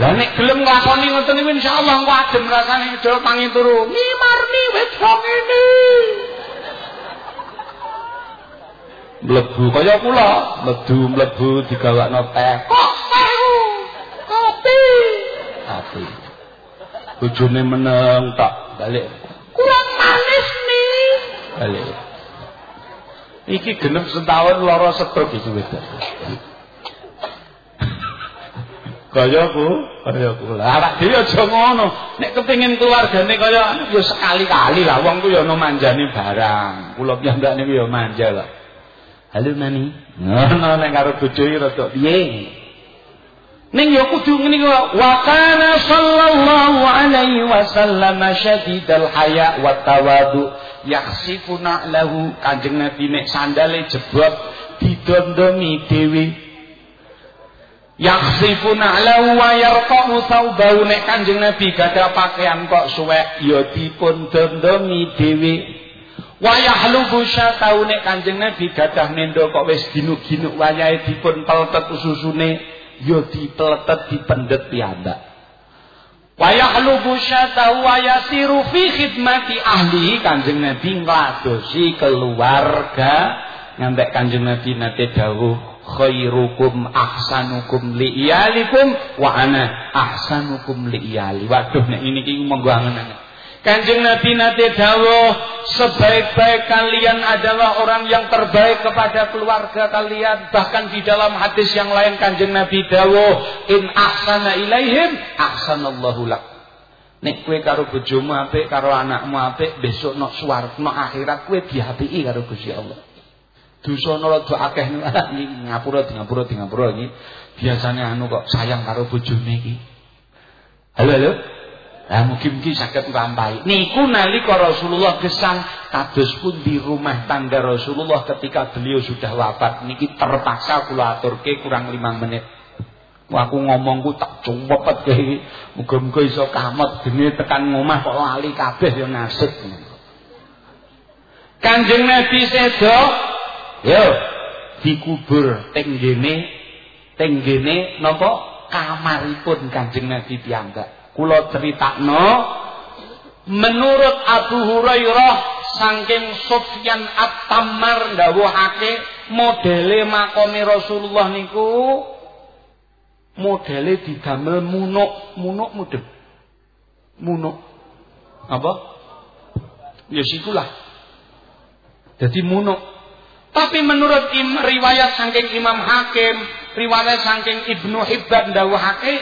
Speaker 1: Lah nek gelem nglakoni ngoten niku insyaallah engko adem rasane dol tangi turu. Nimarni wis wong ini. Mlebu kaya kula mlebu mlebu digawakno teh. Kok sewu? Kopi. Kopi. Bojone meneng tak balik. Kurang manis nih balik. Iki genep setahun loro setruk iki wedok kaya ku kaya kula awak dhewe aja ngono. Nek kepengin keluargane kaya ya sekali-kali lah. Wong ku ya ono manjane barang. Kula piyambak niku ya manja lah Halo mami. Ngono nek karo bojoe rada piye? Ning ya kudu ngene wa kana sallallahu alaihi wasallam syadidal haya wa tawadu yakhsifuna lahu. Kanjeng Nabi nek sandale jebot didondomi dhewe yakhsifuna lahu wa yarqahu thawbahu. Nek Kanjeng Nabi gadah pakaian kok suwek ya dipun dondomi dhewe. Wayahlubu syatau. Nek Kanjeng Nabi gadah nendo kok wis ginuk-ginuk wayahe dipun peletet ususune ya dipeletet dipendet piyambak. Wayahlubu syatau wayasiru fi khidmati ahli. Kanjeng Nabi ngladosi keluarga. Ngantek Kanjeng Nabi nate dawuh khairukum ahsanukum li iyalikum wa ana ahsanukum li iyali. Waduh nek ini ki monggo angen-angen. Kanjeng Nabi nate dawuh, sebaik-baik kalian adalah orang yang terbaik kepada keluarga kalian. Bahkan di dalam hadis yang lain Kanjeng Nabi dawuh, in ahsana ilaihim ahsanallahu lak. Nek kue karo bojomu apik, karo anakmu apik, besok nok swarga, nok akhirat kue diapiki karo Gusti Allah. Dosane rada akeh ngapura di ngapura di ngapura iki. Biasane anu kok sayang karo bojone iki. Halo halo. Mungkin-mungkin sakit nglampahi. Niku nalika Rasulullah gesang kados pun di rumah tangga Rasulullah ketika beliau sudah wafat niki terpaksa kula aturke kurang lima menit. Aku ngomongku tak cuwepet iki. Muga-muga iso kamot dene tekan ngomah kok lali kabeh ya nasib. Kanjeng Nabi sedo, yo dikubur teng gene teng gene napa kamaripun Kanjeng Nabi piyambak. Kula critakno menurut Abu Hurairah saking Sufyan At-Tammar ndawuhake modele makome Rasulullah niku modele didamel munuk, munuk mudeng. Munuk. Apa? Ya sikulah. Jadi munuk. Tapi menurut im, riwayat saking Imam Hakim, riwayat saking Ibnu Hibban dawuhake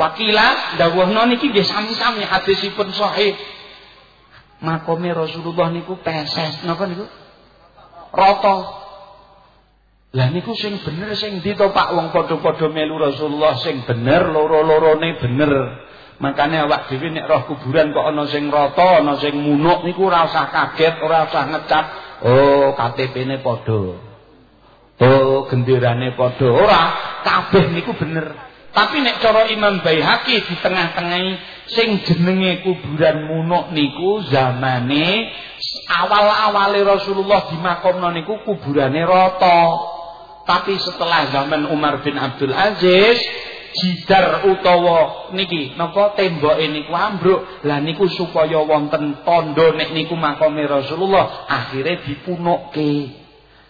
Speaker 1: wakila dawuhna niki nggih sami-sami hadisipun sahih. Makome Rasulullah niku peses napa niku? Rata. Lah niku sing bener sing ndi to Pak wong padha-padha melu Rasulullah sing bener loro-lorone bener. Makanya awak dhewe nek roh kuburan kok ana sing rata, ana sing munuk niku ora usah kaget, ora usah ngecap, oh KTP-ne padha. Oh genderane padha. Ora, kabeh niku bener. Tapi nek cara Imam Baihaqi di tengah-tengah sing jenenge kuburan munuk niku zamane awal-awale Rasulullah di makomno niku kuburane rata. Tapi setelah zaman Umar bin Abdul Aziz jidar utawa niki napa temboke niku ambruk lah niku supaya wonten tandha nek niku makome Rasulullah akhire dipunukke.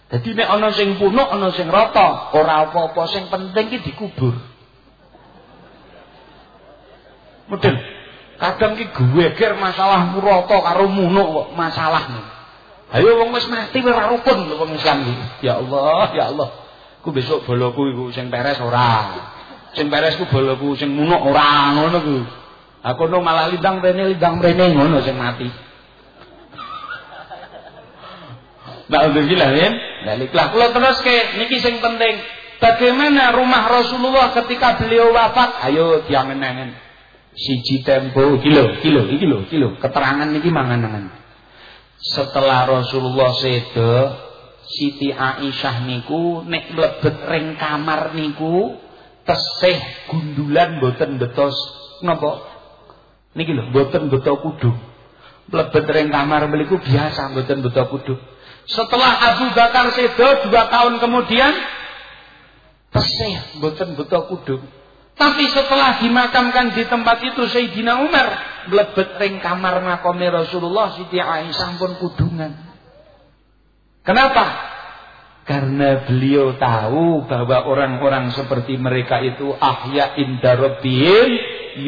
Speaker 1: Dadi nek ana sing punuk ana sing rata ora apa-apa sing penting ki dikubur. Mudeng kadang ki geger masalah rata karo munuk kok masalah ayo wong wis mati ora rukun lho wong Islam ya Allah ya Allah. Ku besok boloku iku sing peres ora Sing beres ku boloku sing munuk ora ngono ku. Aku no malah lidang rene lidang rene ngono sing mati. Alhamdulillah ya. Kula terus ke niki sing penting. Bagaimana rumah Rasulullah ketika beliau wafat? Ayo diangen-angen. Siji tempo kilo, kilo, iki lho, kilo. Keterangan niki mangan-mangan. Setelah Rasulullah sedo, Siti Aisyah niku nek mlebet ring kamar niku tesih gundulan boten betos napa? Niki lho boten beto kudu mlebet ring kamar meliku biasa boten beto kudu setelah Abu Bakar sedo dua tahun kemudian tesih boten beto kudu tapi setelah dimakamkan di tempat itu Sayyidina Umar mlebet ring kamar makome Rasulullah Siti Aisyah pun kudungan. Kenapa karena beliau tahu bahwa orang-orang seperti mereka itu ahya inda rabbihim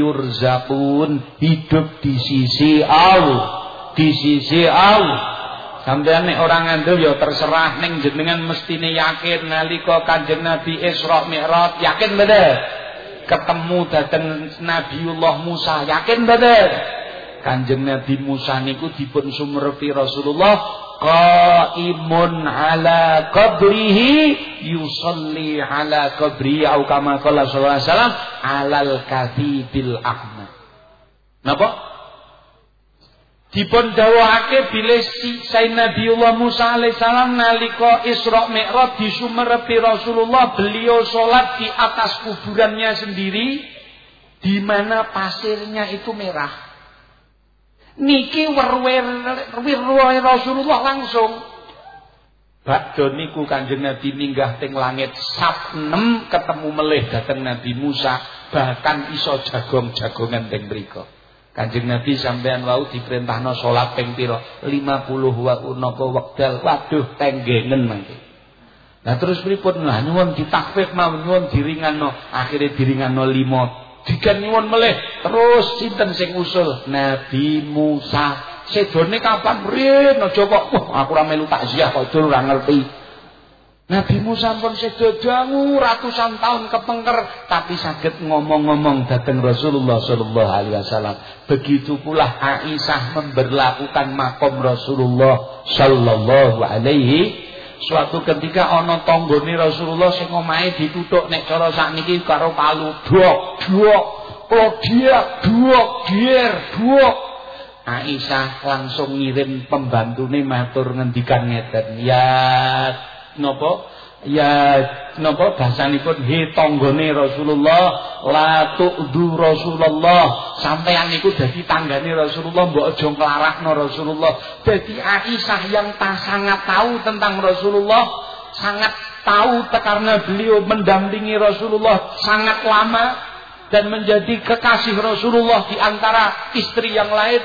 Speaker 1: yurzaqun. Hidup di sisi Allah. Di sisi Allah. Sampean nek orang ngandel ya terserah ning jenengan mestine yakin nalika Kanjeng Nabi Isra Mi'raj. Yakin bener? Ketemu dateng Nabiullah Musa. Yakin bener? Kanjeng Nabi Musa niku dipun sumrepi Rasulullah qaimun ala qabrihi yusalli ala qabri au kama qala sallallahu alaihi wasallam alal kathibil ahmad. Napa? Dipun dawuhake bilih si Nabiullah Musa alaihissalam nalika Isra Mi'raj disumerepi Rasulullah beliau sholat di atas kuburannya sendiri di mana pasirnya itu merah Niki werwe Rasulullah langsung. Bakdo niku Kanjeng Nabi minggah teng langit sab 6 ketemu melih dateng Nabi Musa bahkan iso jagong-jagongan teng mriku. Kanjeng Nabi sampean wau diperintahno salat ping pira? 50 wa napa wekdal. Waduh tenggengen mangke. Nah terus pripun? Lah nyuwun ditakfif mau nyuwun diringanno, akhire diringanno 5 Dikan nyuwun melih terus sinten sing usul Nabi Musa. Sedone kapan riyen aja kok wah aku ora melu takziah kok dul ora ngerti. Nabi Musa pun sedo dangu ratusan tahun kepengker tapi sakit ngomong-ngomong datang Rasulullah sallallahu alaihi wasallam. Begitu pula Aisyah memberlakukan makom Rasulullah sallallahu alaihi Suatu ketika ana tanggane Rasulullah sing omahe dituthuk nek cara sakniki karo palu dok dok klodia dok gier dok Aisyah langsung ngirim pembantune matur ngendikan ngeten ya napa? Ya napa? Bahasanipun he tanggane Rasulullah la tu'du Rasulullah. Sampeyan niku dadi tanggane Rasulullah mbok aja nglarakno Rasulullah. Dadi Aisyah yang tak sangat tahu tentang Rasulullah sangat tahu karena beliau mendampingi Rasulullah sangat lama dan menjadi kekasih Rasulullah di antara istri yang lain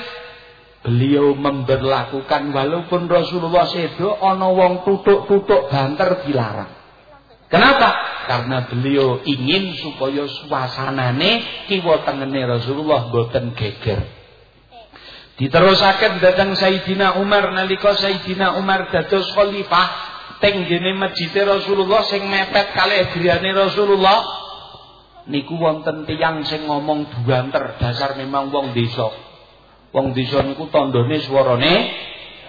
Speaker 1: beliau memberlakukan walaupun Rasulullah sedo ana wong tutuk-tutuk banter dilarang Kenapa? Karena beliau ingin supaya suasanane kiwa tengene Rasulullah boten geger. Diterusaken datang Sayyidina Umar nalika Sayyidina Umar dados khalifah teng gene masjid Rasulullah sing mepet kalih griyane Rasulullah niku wonten tiyang sing ngomong duanter dasar memang wong desa. Wong desa niku tandane swarane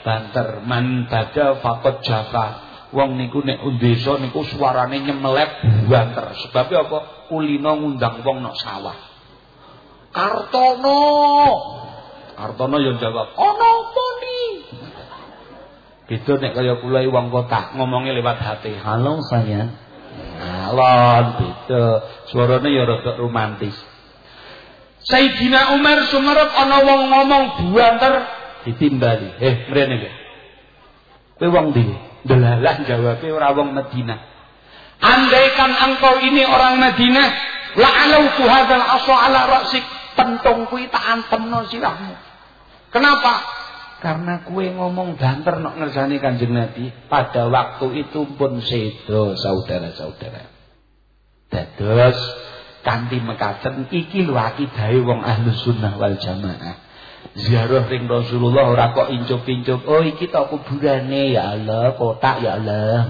Speaker 1: banter man bada jafa wong niku nek desa niku suarane nyemelet banter. Sebab apa? Kulino ngundang wong nok sawah. Kartono. Kartono yang jawab, "Ana apa ni?" Beda nek kaya kula wong kota ngomongnya lewat hati. "Halo sayang." Alon beda. Suarane ya rada romantis. Sayyidina Umar sumerep ana wong ngomong banter ditimbali. Eh, mrene nggih. Kowe wong ndi? Delalah jawabnya orang wong Madinah. Andaikan engkau ini orang Madinah, la'alautu hadzal asa ala ra'sik, pentong kuwi tak antemno sirahmu. Kenapa? Karena kue ngomong banter nok ngersani Kanjeng Nabi pada waktu itu pun sedo saudara-saudara. Dados kanthi mekaten iki lho akidahe wong Ahlus Sunnah wal Jamaah. Ziarah ring Rasulullah ora kok incup-incup oh iki to kuburane ya Allah kotak ya Allah.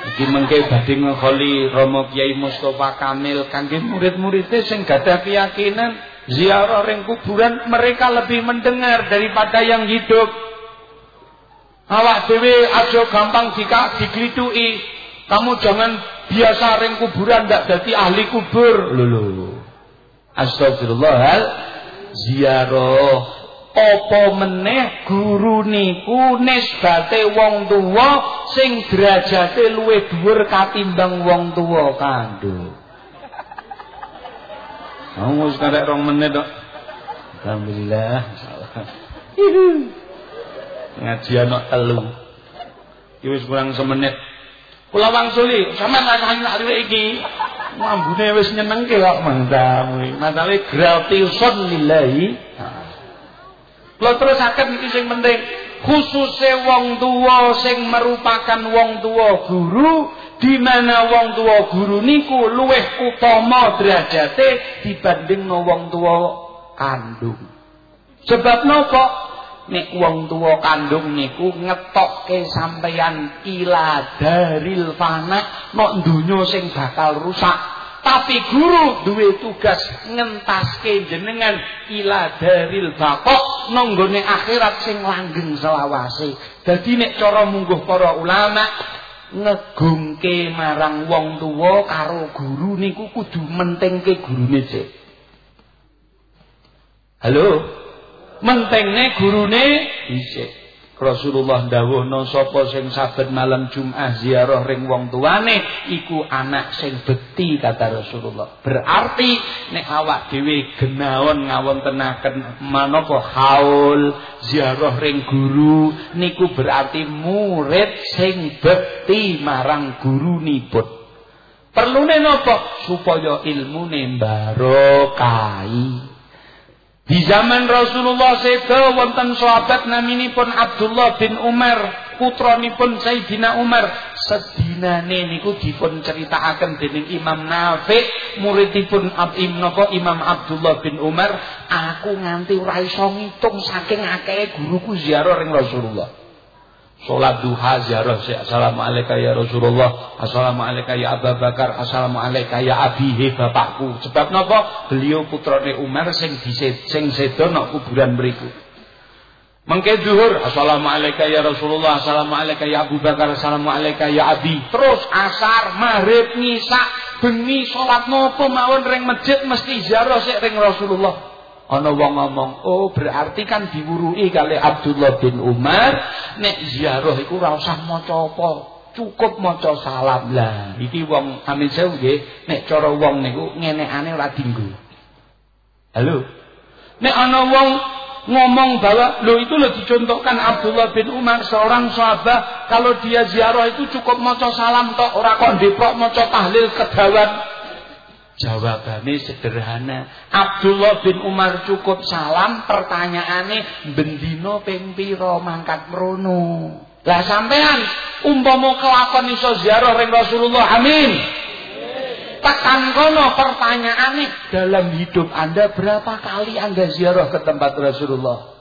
Speaker 1: Iki mengke badhe ngekholi Romo Kiai Mustafa Kamil kangge murid-muridé sing gadah keyakinan ziarah ring kuburan mereka lebih mendengar daripada yang hidup. Awak dhewe aja gampang dika diglithuki kamu jangan biasa ring kuburan ndak dadi ahli kubur lho lho astagfirullah ziarah apa meneh guru niku nisbate wong tuwa sing derajate luwih dhuwur katimbang wong tuwa kandho. Mau wis karek rong menit kok. Alhamdulillah. Ngaji ana telu. Iki wis kurang semenit. Kula wangsuli, sampean nang nang iki. Mambune wis nyenengke kok mangdamu. Masalahe gratisun lillahi. Kula terusaken iki sing penting. Khususe wong tua sing merupakan wong tua guru di mana wong tua guru niku luwih utama derajate dibanding wong tua kandung. Sebab napa? Nek wong tuwa kandung niku ngetokke sampeyan ila daril fana nok donya sing bakal rusak. Tapi guru duwe tugas ngentaske jenengan ila daril bakok nonggone akhirat sing langgeng selawase. Dadi nek cara mungguh para ulama ngegungke marang wong tuwa karo guru niku kudu mentingke gurune sik halo mentengne gurune dhisik. Rasulullah dawuhna sapa sing saben malam Jumat ziarah ring wong tuane iku anak sing bekti kata Rasulullah. Berarti nek awak dhewe genaon ngawontenaken manapa haul ziarah ring guru niku berarti murid sing bekti marang gurunipun. Perlune napa supaya ilmune barokah. Di zaman Rasulullah seda wonten sahabat naminipun Abdullah bin Umar, putranipun Sayyidina Umar. Sedinane niku dipun ceritakaken dening Imam Nafi, muridipun Ibnu napa Imam Abdullah bin Umar, aku nganti ora iso ngitung saking akehe guruku ziarah ring Rasulullah. Salat duha ziarah Assalamualaikum ya Rasulullah Assalamualaikum ya Abu Bakar Assalamualaikum ya Abihi bapakku. Sebab napa? Beliau putrane Umar sing sing sedo nok kuburan mriku. Mengke zuhur Assalamualaikum ya Rasulullah Assalamualaikum ya Abu Bakar Assalamualaikum ya Abi. Terus asar maghrib ngisa bengi salat napa mawon ring masjid mesti ziarah sik ring Rasulullah Ana wong ngomong, "Oh, berarti kan diwuruhi kali Abdullah bin Umar nek ziarah iku ora usah maca apa, cukup maca salam lah." Iki wong amin sewu nggih, nek cara wong niku ngenekane ora dinggo. Halo. Nek ana wong ngomong bahwa lo itu lo dicontohkan Abdullah bin Umar seorang sahabat kalau dia ziarah itu cukup maca salam tok ora kok deprok maca tahlil kedawan. Jawabannya sederhana. Abdullah bin Umar cukup salam pertanyaannya bendino ping pira mangkat merono. Lah sampean umpama kelakon iso ziarah ring Rasulullah amin tekan kono pertanyaannya dalam hidup Anda berapa kali Anda ziarah ke tempat Rasulullah?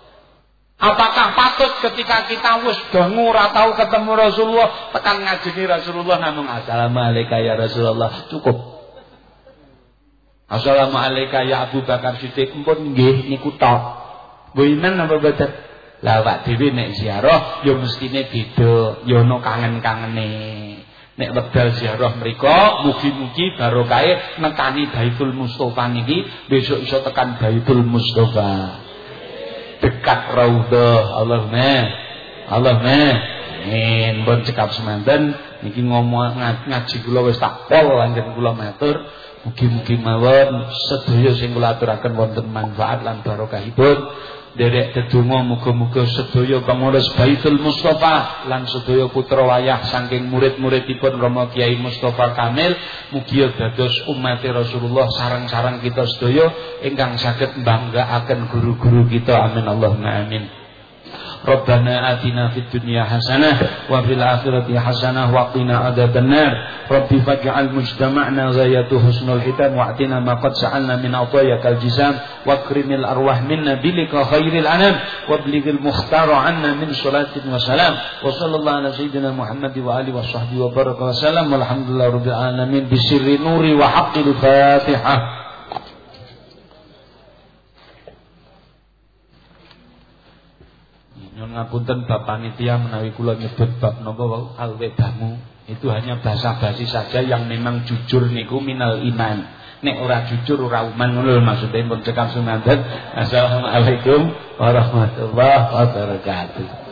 Speaker 1: Apakah patut ketika kita wis bangun atau ketemu Rasulullah tekan ngajeni Rasulullah namun assalamualaikum ya Rasulullah cukup. Assalamualaikum ya Abu Bakar Siddiq pun nggih niku tok. Boiman apa boten? Lah Pak dhewe nek ziarah ya mestine beda, ya ono kangen-kangene. Nek wekdal ziarah mereka mugi-mugi barokah nekani Baitul Mustofa niki besok iso tekan Baitul Mustofa. Dekat raudhah Allahumma Allahumma amin. Pun cekap semanten. Niki ngomong ngaji kula wis tak pol lanjen kula matur. Mugi-mugi mawon sedaya sing kula aturaken wonten manfaat lan barokahipun. Derek dedonga muga-muga sedaya pengurus Baitul Mustafa lan sedaya putra wayah saking murid-muridipun Rama Kiai Mustafa Kamil. Mugi dados umat Rasulullah sarang-sarang kita sedaya ingkang saged mbanggaaken guru-guru kita. Amin. Allahumma amin ربنا آتنا في الدنيا حسنة وفي الآخرة حسنة وقنا عذاب النار. رب فاجعل مجتمعنا غاية حسن الختام واعطنا ما قد سألنا من عطاياك الجزام واكرم الأرواح منا بلك خير الأنام وابلغ المختار عنا من صلاة وسلام. وصلى الله على سيدنا محمد وآله وصحبه وبارك وسلم والحمد لله رب العالمين. بسر نور وحق الفاتحة. Nyun ngapunten bab panitia menawi kula nyebut bab napa wau alwedamu itu hanya bahasa basi saja yang memang jujur niku minal iman. Nek ora jujur ora uman ngono lho maksudnya pun cekap sunanten. Assalamualaikum warahmatullahi wabarakatuh.